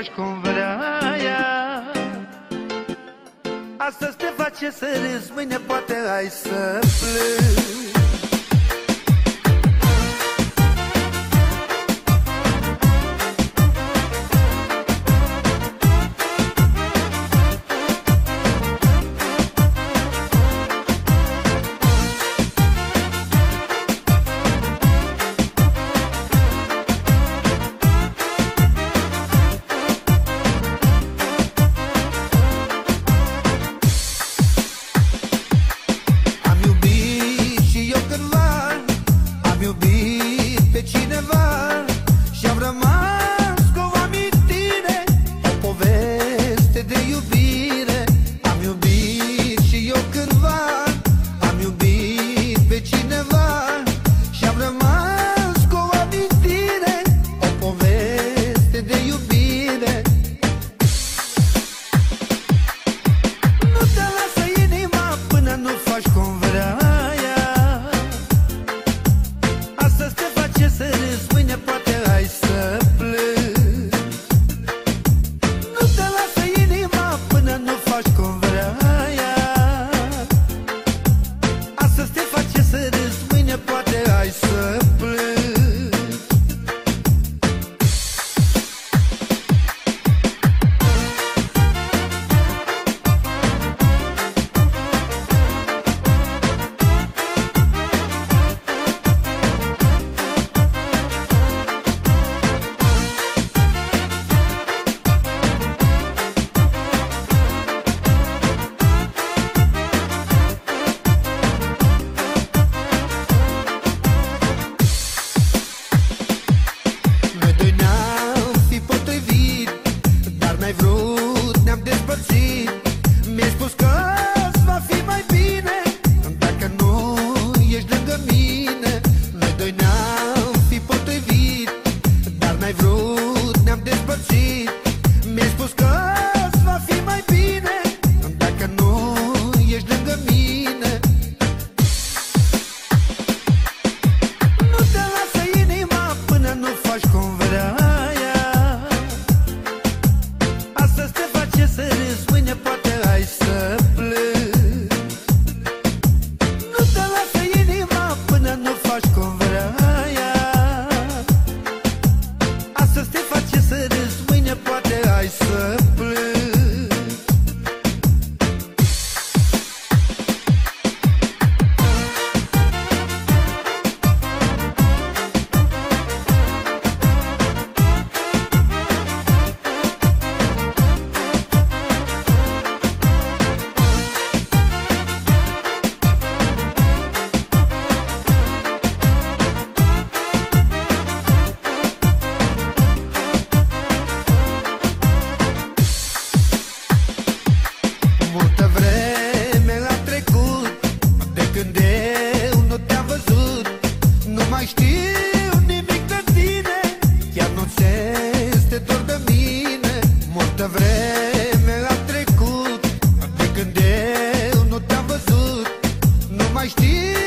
faci cum vrea ea. Astăzi te face să râzi, mâine poate ai să plângi Astăzi Mama, ich.